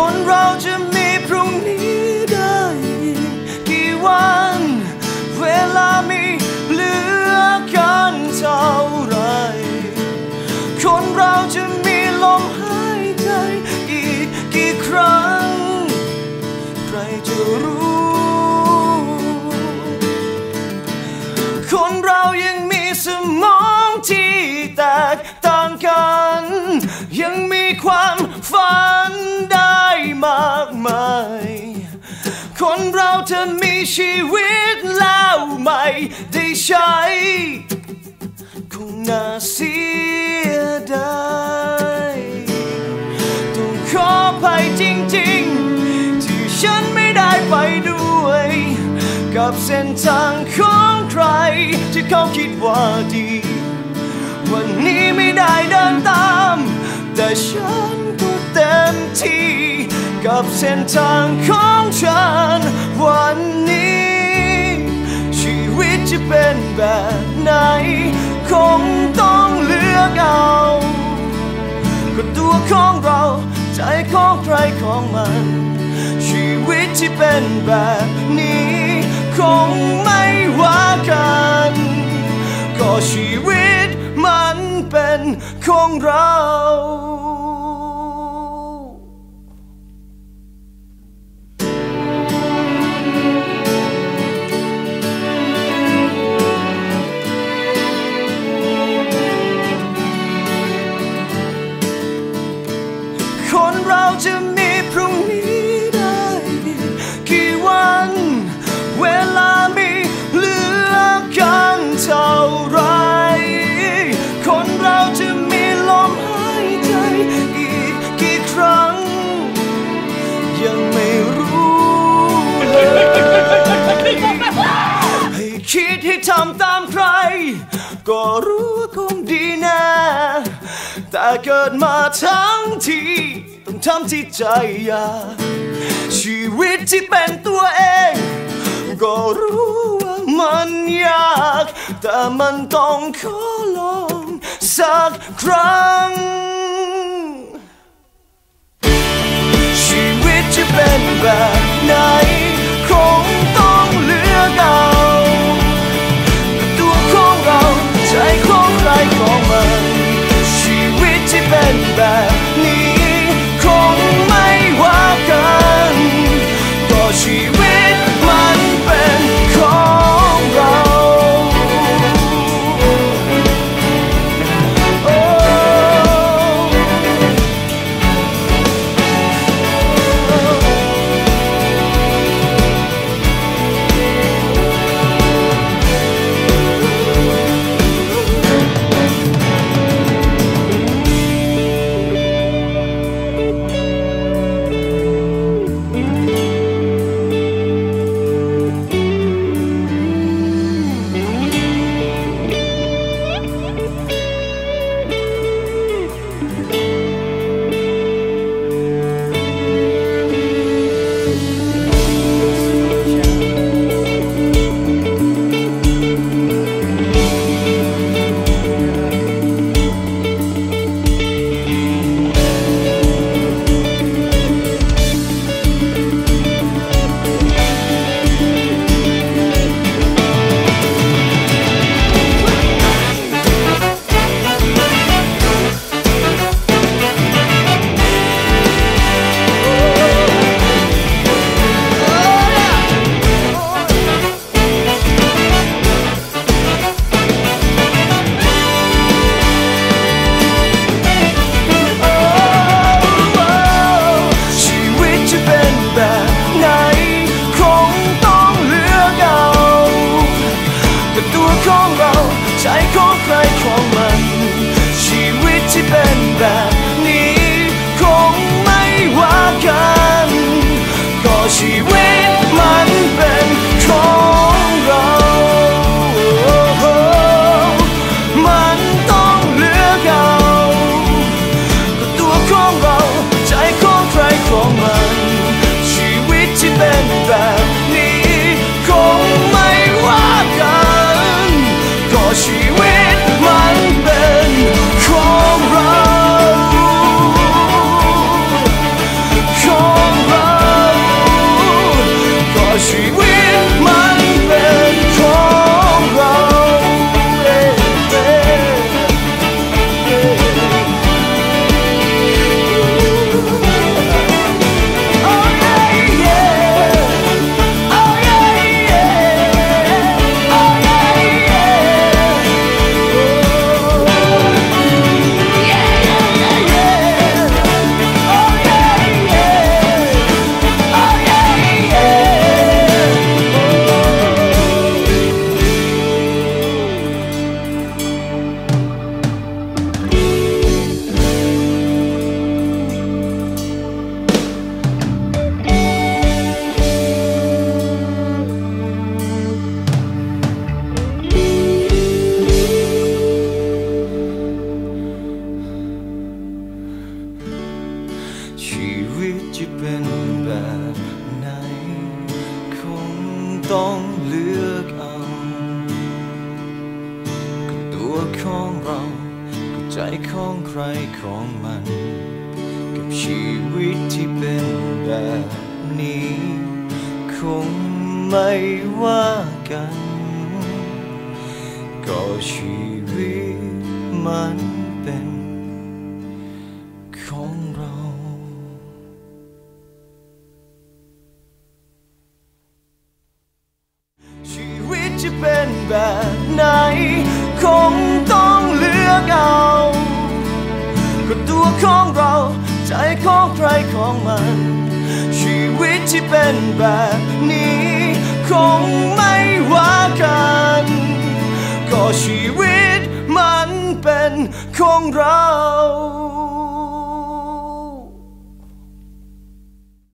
คนเราจะมีพรุ่งนี้ได้อีกกี่วัน เวลามีเหลือกันเท่าไร คนเราจะมีลมหายใจอีกกี่ครั้ง ใครจะรู้ คนเรายังมีสมองที่แตกต่างกัน ยังมีความฝัน เราจะมีชีวิตแล้วไม่ได้ใช้คงน่าเสียดายต้องขออภัยจริงๆ ที่ฉันไม่ได้ไปด้วย กับเส้นทางของใคร ที่เขาคิดว่าดี วันนี้ไม่ได้เดินตาม แต่ฉันก็เต็มที่ กับเส้นทางของฉัน วันนี้ ชีวิตจะเป็นแบบไหน คงต้องเลือกเอาก็ตัวของเรา ใจของใครของมัน ชีวิตที่เป็นแบบนี้ คงไม่ว่ากันก็ชีวิตมันเป็นของเรา จะมีพรุ่งนี้ได้อีกกี่วัน เวลามีเหลือกันเท่าไร คนเราจะมีลมหายใจอีกกี่ครั้ง ยังไม่รู้เลยให้คิดให้ทำตามใคร ก็รู้ว่าคงดีแนะแต่เกิดมาทั้งที ทำที่ใจอยากชีวิตที่เป็นตัวเอง ก็รู้ว่ามันยาก แต่มันต้องขอลองสักครั้ง ชีวิตจะเป็นแบบ ใจของใครของมัน ชีวิตที่เป็นแบบ วของเราก็ใจของใครของมัน กับชีวิตที่เป็นแบบนี้ คงไม่ว่ากัน ก็ชีวิตมันเป็นของเราชีวิตจะเป็นแบบไหนคงต้อง ใจของใครของมัน ชีวิตที่เป็นแบบนี้ คงไม่ว่ากัน ก็ชีวิตมันเป็นของเรา